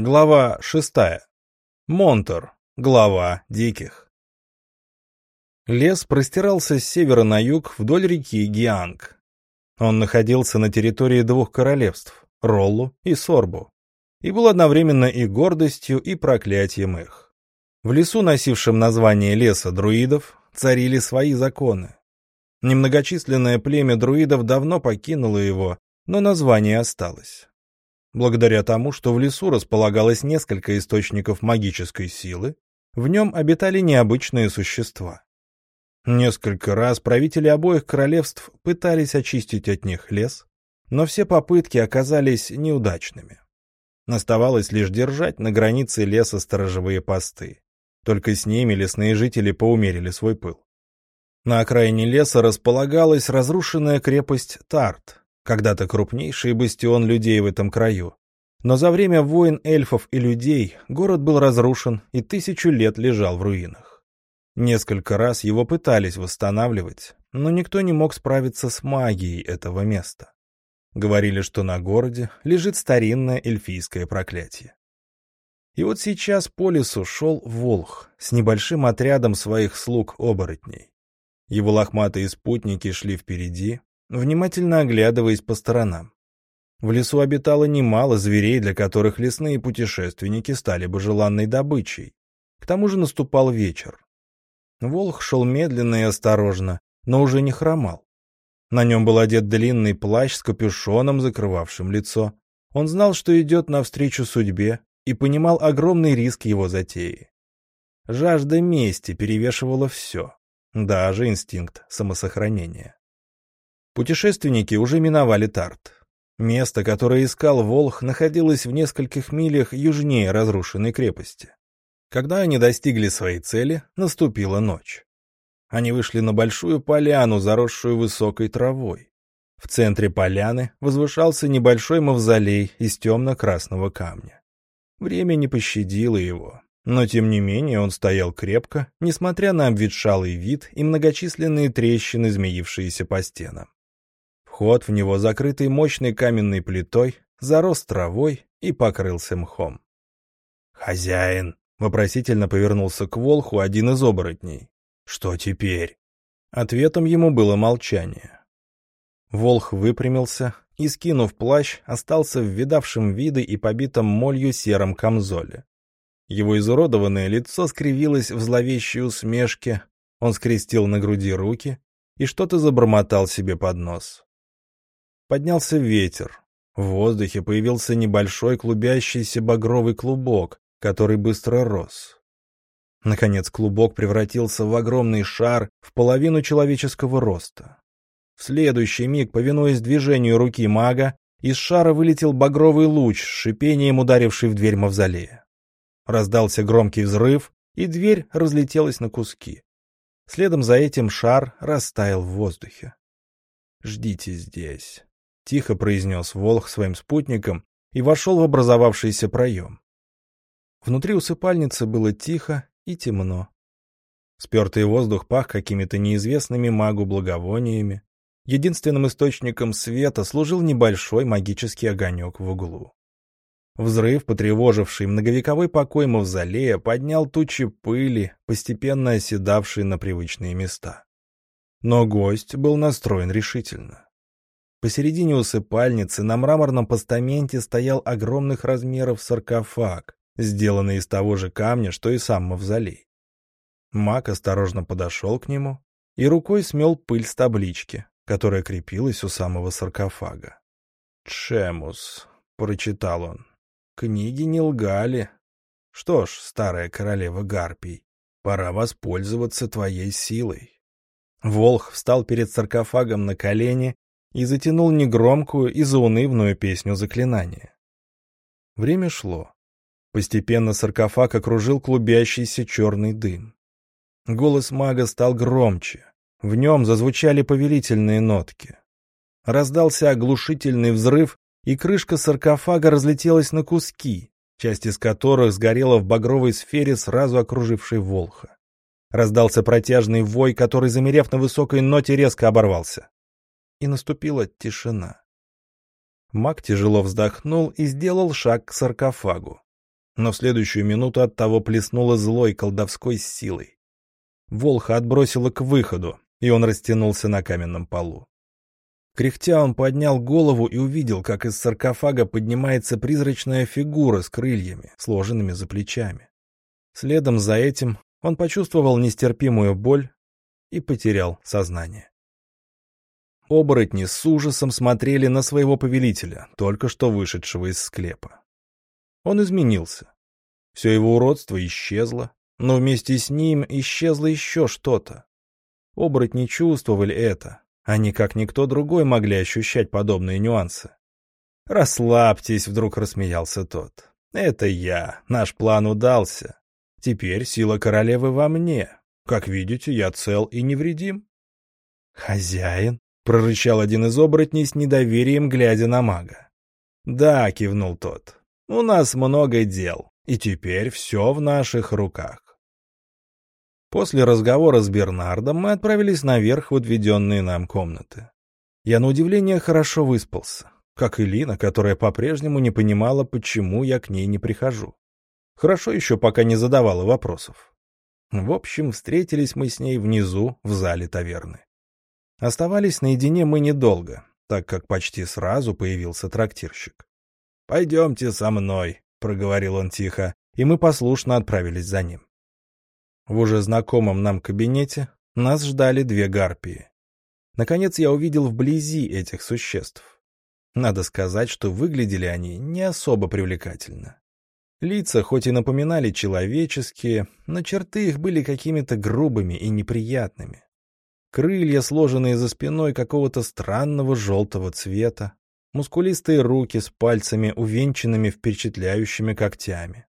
Глава шестая. Монтер. Глава диких. Лес простирался с севера на юг вдоль реки Гианг. Он находился на территории двух королевств — Роллу и Сорбу, и был одновременно и гордостью, и проклятием их. В лесу, носившем название леса друидов, царили свои законы. Немногочисленное племя друидов давно покинуло его, но название осталось. Благодаря тому, что в лесу располагалось несколько источников магической силы, в нем обитали необычные существа. Несколько раз правители обоих королевств пытались очистить от них лес, но все попытки оказались неудачными. Оставалось лишь держать на границе леса сторожевые посты. Только с ними лесные жители поумерили свой пыл. На окраине леса располагалась разрушенная крепость Тарт, когда-то крупнейший бастион людей в этом краю. Но за время войн эльфов и людей город был разрушен и тысячу лет лежал в руинах. Несколько раз его пытались восстанавливать, но никто не мог справиться с магией этого места. Говорили, что на городе лежит старинное эльфийское проклятие. И вот сейчас по лесу шел Волх с небольшим отрядом своих слуг-оборотней. Его лохматые спутники шли впереди, внимательно оглядываясь по сторонам. В лесу обитало немало зверей, для которых лесные путешественники стали бы желанной добычей. К тому же наступал вечер. Волх шел медленно и осторожно, но уже не хромал. На нем был одет длинный плащ с капюшоном, закрывавшим лицо. Он знал, что идет навстречу судьбе, и понимал огромный риск его затеи. Жажда мести перевешивала все, даже инстинкт самосохранения. Путешественники уже миновали Тарт. Место, которое искал Волх, находилось в нескольких милях южнее разрушенной крепости. Когда они достигли своей цели, наступила ночь. Они вышли на большую поляну, заросшую высокой травой. В центре поляны возвышался небольшой мавзолей из темно-красного камня. Время не пощадило его, но тем не менее он стоял крепко, несмотря на обветшалый вид и многочисленные трещины, змеившиеся по стенам. Вход в него, закрытый мощной каменной плитой, зарос травой и покрылся мхом. «Хозяин!» — вопросительно повернулся к Волху один из оборотней. «Что теперь?» Ответом ему было молчание. Волх выпрямился и, скинув плащ, остался в видавшем виды и побитом молью сером камзоле. Его изуродованное лицо скривилось в зловещей усмешке, он скрестил на груди руки и что-то забормотал себе под нос. Поднялся ветер. В воздухе появился небольшой клубящийся багровый клубок, который быстро рос. Наконец клубок превратился в огромный шар в половину человеческого роста. В следующий миг, повинуясь движению руки мага, из шара вылетел багровый луч с шипением, ударивший в дверь мавзолея. Раздался громкий взрыв, и дверь разлетелась на куски. Следом за этим шар растаял в воздухе. «Ждите здесь», тихо произнес Волх своим спутникам и вошел в образовавшийся проем. Внутри усыпальницы было тихо и темно. Спертый воздух пах какими-то неизвестными магу благовониями. Единственным источником света служил небольшой магический огонек в углу. Взрыв, потревоживший многовековой покой мавзолея, поднял тучи пыли, постепенно оседавшие на привычные места. Но гость был настроен решительно. Посередине усыпальницы на мраморном постаменте стоял огромных размеров саркофаг, сделанный из того же камня, что и сам мавзолей. Маг осторожно подошел к нему и рукой смел пыль с таблички, которая крепилась у самого саркофага. «Чемус», — прочитал он, — «книги не лгали. Что ж, старая королева Гарпий, пора воспользоваться твоей силой». Волх встал перед саркофагом на колени и затянул негромкую и заунывную песню заклинания. Время шло. Постепенно саркофаг окружил клубящийся черный дым. Голос мага стал громче. В нем зазвучали повелительные нотки. Раздался оглушительный взрыв, и крышка саркофага разлетелась на куски, часть из которых сгорела в багровой сфере, сразу окружившей Волха. Раздался протяжный вой, который, замерев на высокой ноте, резко оборвался и наступила тишина. Маг тяжело вздохнул и сделал шаг к саркофагу. но в следующую минуту от того плеснуло злой колдовской силой. Волха отбросило к выходу, и он растянулся на каменном полу. Кряхтя он поднял голову и увидел, как из саркофага поднимается призрачная фигура с крыльями, сложенными за плечами. Следом за этим он почувствовал нестерпимую боль и потерял сознание. Оборотни с ужасом смотрели на своего повелителя, только что вышедшего из склепа. Он изменился. Все его уродство исчезло, но вместе с ним исчезло еще что-то. Оборотни чувствовали это, они, как никто другой, могли ощущать подобные нюансы. «Расслабьтесь», — вдруг рассмеялся тот. «Это я. Наш план удался. Теперь сила королевы во мне. Как видите, я цел и невредим». «Хозяин?» — прорычал один из оборотней с недоверием, глядя на мага. «Да», — кивнул тот. «У нас много дел, и теперь все в наших руках». После разговора с Бернардом мы отправились наверх в отведенные нам комнаты. Я на удивление хорошо выспался, как и Лина, которая по-прежнему не понимала, почему я к ней не прихожу. Хорошо еще, пока не задавала вопросов. В общем, встретились мы с ней внизу, в зале таверны. Оставались наедине мы недолго, так как почти сразу появился трактирщик. «Пойдемте со мной», — проговорил он тихо, и мы послушно отправились за ним. В уже знакомом нам кабинете нас ждали две гарпии. Наконец я увидел вблизи этих существ. Надо сказать, что выглядели они не особо привлекательно. Лица хоть и напоминали человеческие, но черты их были какими-то грубыми и неприятными. Крылья, сложенные за спиной какого-то странного желтого цвета, мускулистые руки с пальцами, увенчанными впечатляющими когтями.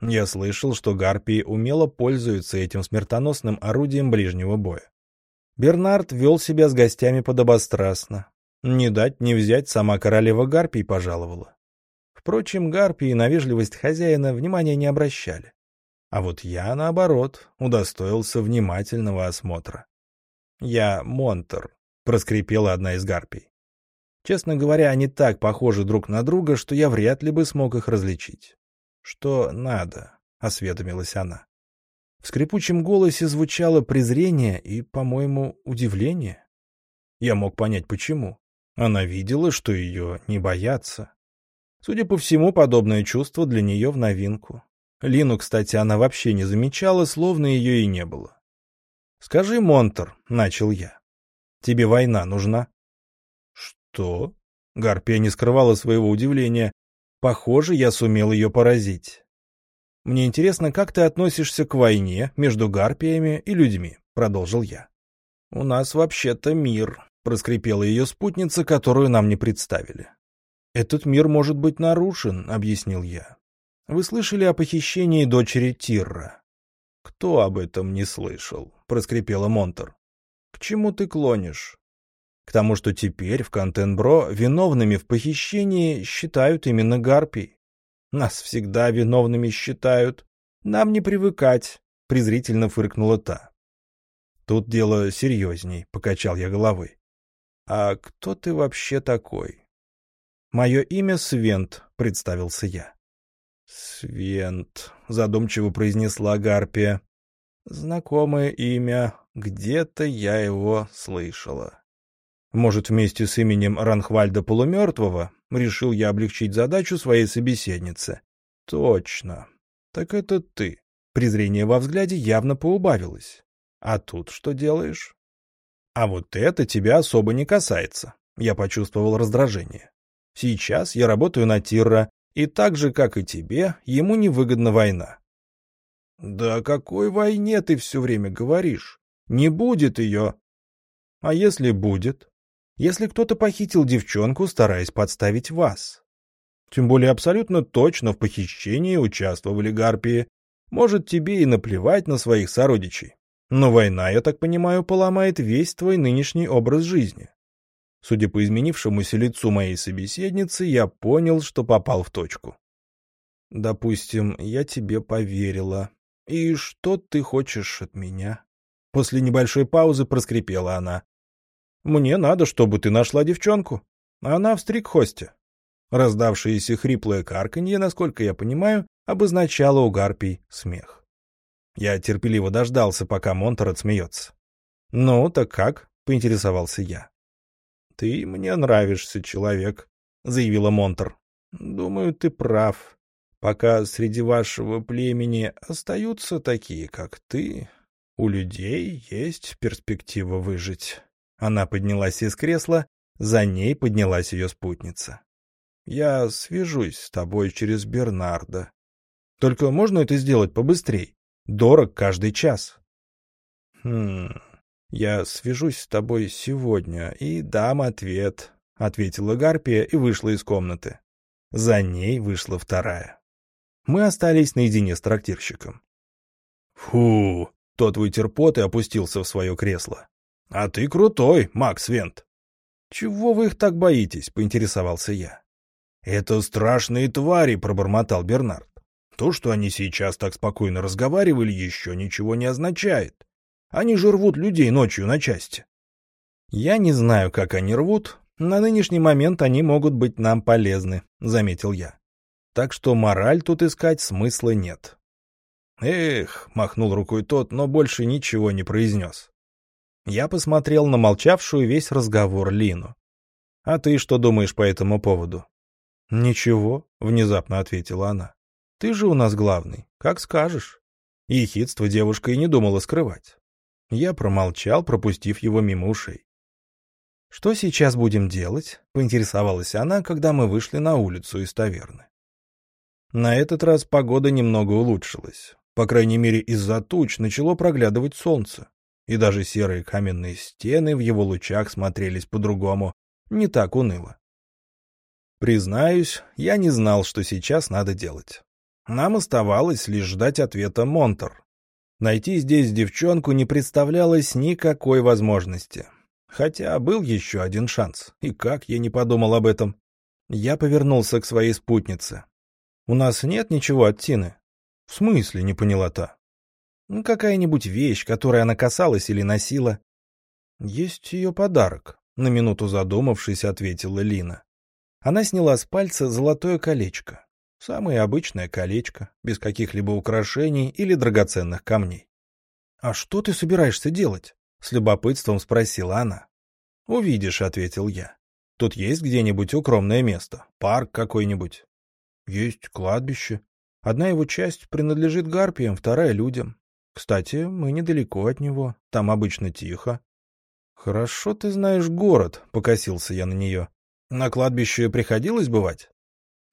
Я слышал, что гарпии умело пользуются этим смертоносным орудием ближнего боя. Бернард вел себя с гостями подобострастно. Не дать не взять сама королева гарпий пожаловала. Впрочем, гарпии на вежливость хозяина внимания не обращали. А вот я, наоборот, удостоился внимательного осмотра. «Я Монтер», — проскрипела одна из гарпий. Честно говоря, они так похожи друг на друга, что я вряд ли бы смог их различить. «Что надо?» — осведомилась она. В скрипучем голосе звучало презрение и, по-моему, удивление. Я мог понять, почему. Она видела, что ее не боятся. Судя по всему, подобное чувство для нее в новинку. Лину, кстати, она вообще не замечала, словно ее и не было. «Скажи, Монтер», — начал я, — «тебе война нужна?» «Что?» — Гарпия не скрывала своего удивления. Похоже, я сумел ее поразить. «Мне интересно, как ты относишься к войне между гарпиями и людьми?» — продолжил я. «У нас вообще-то мир», — проскрипела ее спутница, которую нам не представили. «Этот мир может быть нарушен», — объяснил я. «Вы слышали о похищении дочери Тирра?» «Кто об этом не слышал?» — проскрипела Монтер. «К чему ты клонишь?» К тому, что теперь в Контенбро виновными в похищении считают именно гарпий. Нас всегда виновными считают. Нам не привыкать, — презрительно фыркнула та. Тут дело серьезней, — покачал я головой. А кто ты вообще такой? Мое имя Свент, — представился я. Свент, — задумчиво произнесла Гарпия. Знакомое имя, где-то я его слышала. Может, вместе с именем Ранхвальда Полумертвого решил я облегчить задачу своей собеседнице. Точно. Так это ты. Презрение во взгляде явно поубавилось. А тут что делаешь? А вот это тебя особо не касается. Я почувствовал раздражение. Сейчас я работаю на Тирра, и так же, как и тебе, ему невыгодна война. Да о какой войне ты все время говоришь? Не будет ее. А если будет? если кто-то похитил девчонку, стараясь подставить вас. Тем более абсолютно точно в похищении участвовали гарпии. Может, тебе и наплевать на своих сородичей. Но война, я так понимаю, поломает весь твой нынешний образ жизни. Судя по изменившемуся лицу моей собеседницы, я понял, что попал в точку. Допустим, я тебе поверила. И что ты хочешь от меня? После небольшой паузы проскрипела она. Мне надо, чтобы ты нашла девчонку. Она в стрикхосте. Раздавшееся хриплое карканье, насколько я понимаю, обозначало у гарпий смех. Я терпеливо дождался, пока Монтер отсмеется. «Ну, так как?» — поинтересовался я. «Ты мне нравишься, человек», — заявила Монтер. «Думаю, ты прав. Пока среди вашего племени остаются такие, как ты, у людей есть перспектива выжить». Она поднялась из кресла, за ней поднялась ее спутница. «Я свяжусь с тобой через Бернарда. Только можно это сделать побыстрей? Дорог каждый час». «Хм... Я свяжусь с тобой сегодня и дам ответ», — ответила Гарпия и вышла из комнаты. За ней вышла вторая. Мы остались наедине с трактирщиком. «Фу!» — тот вытер пот и опустился в свое кресло. «А ты крутой, Макс Вент!» «Чего вы их так боитесь?» — поинтересовался я. «Это страшные твари!» — пробормотал Бернард. «То, что они сейчас так спокойно разговаривали, еще ничего не означает. Они же рвут людей ночью на части». «Я не знаю, как они рвут. На нынешний момент они могут быть нам полезны», — заметил я. «Так что мораль тут искать смысла нет». «Эх», — махнул рукой тот, но больше ничего не произнес. Я посмотрел на молчавшую весь разговор Лину. «А ты что думаешь по этому поводу?» «Ничего», — внезапно ответила она. «Ты же у нас главный, как скажешь». Ехидство девушка и не думала скрывать. Я промолчал, пропустив его мимо ушей. «Что сейчас будем делать?» — поинтересовалась она, когда мы вышли на улицу из таверны. На этот раз погода немного улучшилась. По крайней мере, из-за туч начало проглядывать солнце и даже серые каменные стены в его лучах смотрелись по-другому, не так уныло. Признаюсь, я не знал, что сейчас надо делать. Нам оставалось лишь ждать ответа Монтер. Найти здесь девчонку не представлялось никакой возможности. Хотя был еще один шанс, и как я не подумал об этом. Я повернулся к своей спутнице. «У нас нет ничего от Тины?» «В смысле?» — не поняла та. Ну, какая-нибудь вещь, которой она касалась или носила. Есть ее подарок, на минуту задумавшись, ответила Лина. Она сняла с пальца золотое колечко. Самое обычное колечко, без каких-либо украшений или драгоценных камней. «А что ты собираешься делать?» — с любопытством спросила она. «Увидишь», — ответил я. «Тут есть где-нибудь укромное место? Парк какой-нибудь?» «Есть кладбище. Одна его часть принадлежит гарпиям, вторая — людям. Кстати, мы недалеко от него, там обычно тихо. Хорошо ты знаешь город, покосился я на нее. На кладбище приходилось бывать?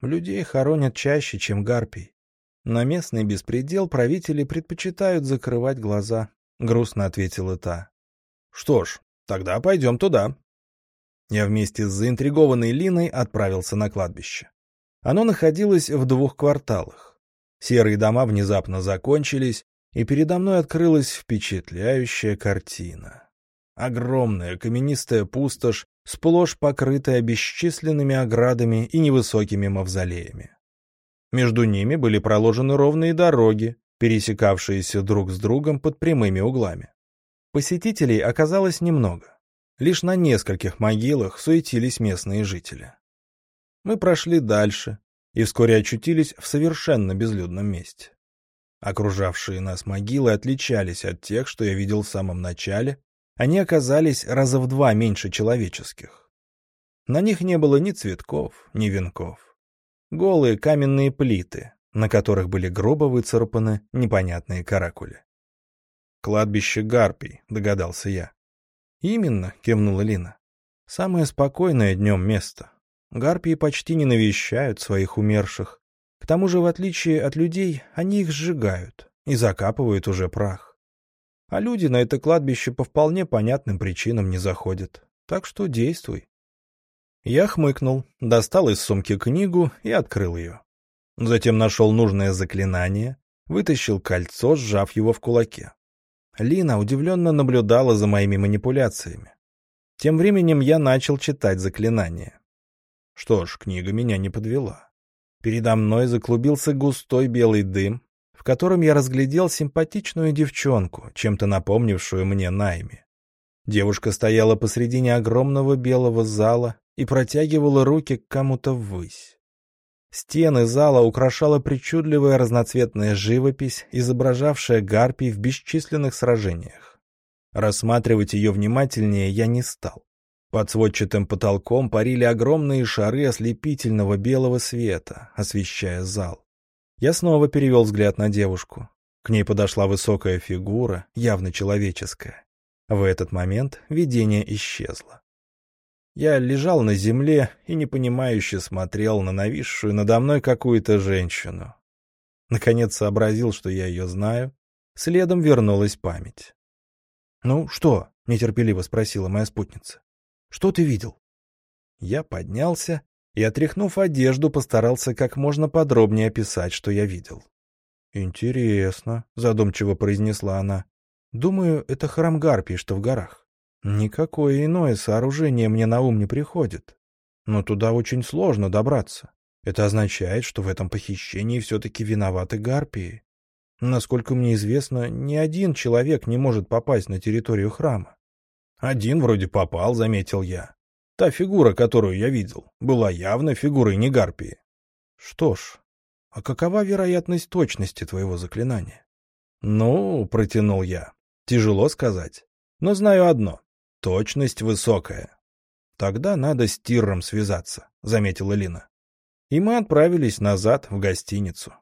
Людей хоронят чаще, чем гарпий. На местный беспредел правители предпочитают закрывать глаза, грустно ответила та. Что ж, тогда пойдем туда. Я вместе с заинтригованной Линой отправился на кладбище. Оно находилось в двух кварталах. Серые дома внезапно закончились, и передо мной открылась впечатляющая картина. Огромная каменистая пустошь, сплошь покрытая бесчисленными оградами и невысокими мавзолеями. Между ними были проложены ровные дороги, пересекавшиеся друг с другом под прямыми углами. Посетителей оказалось немного. Лишь на нескольких могилах суетились местные жители. Мы прошли дальше и вскоре очутились в совершенно безлюдном месте. Окружавшие нас могилы отличались от тех, что я видел в самом начале. Они оказались раза в два меньше человеческих. На них не было ни цветков, ни венков. Голые каменные плиты, на которых были грубо выцарапаны непонятные каракули. «Кладбище Гарпий», — догадался я. «Именно», — кивнула Лина. «Самое спокойное днем место. Гарпии почти не навещают своих умерших, к тому же, в отличие от людей, они их сжигают и закапывают уже прах. А люди на это кладбище по вполне понятным причинам не заходят. Так что действуй. Я хмыкнул, достал из сумки книгу и открыл ее. Затем нашел нужное заклинание, вытащил кольцо, сжав его в кулаке. Лина удивленно наблюдала за моими манипуляциями. Тем временем я начал читать заклинание. Что ж, книга меня не подвела. Передо мной заклубился густой белый дым, в котором я разглядел симпатичную девчонку, чем-то напомнившую мне Найми. Девушка стояла посредине огромного белого зала и протягивала руки к кому-то ввысь. Стены зала украшала причудливая разноцветная живопись, изображавшая гарпий в бесчисленных сражениях. Рассматривать ее внимательнее я не стал. Под сводчатым потолком парили огромные шары ослепительного белого света, освещая зал. Я снова перевел взгляд на девушку. К ней подошла высокая фигура, явно человеческая. В этот момент видение исчезло. Я лежал на земле и непонимающе смотрел на нависшую надо мной какую-то женщину. Наконец сообразил, что я ее знаю. Следом вернулась память. «Ну что?» — нетерпеливо спросила моя спутница. Что ты видел?» Я поднялся и, отряхнув одежду, постарался как можно подробнее описать, что я видел. «Интересно», — задумчиво произнесла она. «Думаю, это храм Гарпии, что в горах. Никакое иное сооружение мне на ум не приходит. Но туда очень сложно добраться. Это означает, что в этом похищении все-таки виноваты Гарпии. Насколько мне известно, ни один человек не может попасть на территорию храма. Один вроде попал, заметил я. Та фигура, которую я видел, была явно фигурой не гарпии. Что ж, а какова вероятность точности твоего заклинания? Ну, протянул я. Тяжело сказать. Но знаю одно. Точность высокая. Тогда надо с Тирром связаться, заметила Лина. И мы отправились назад в гостиницу.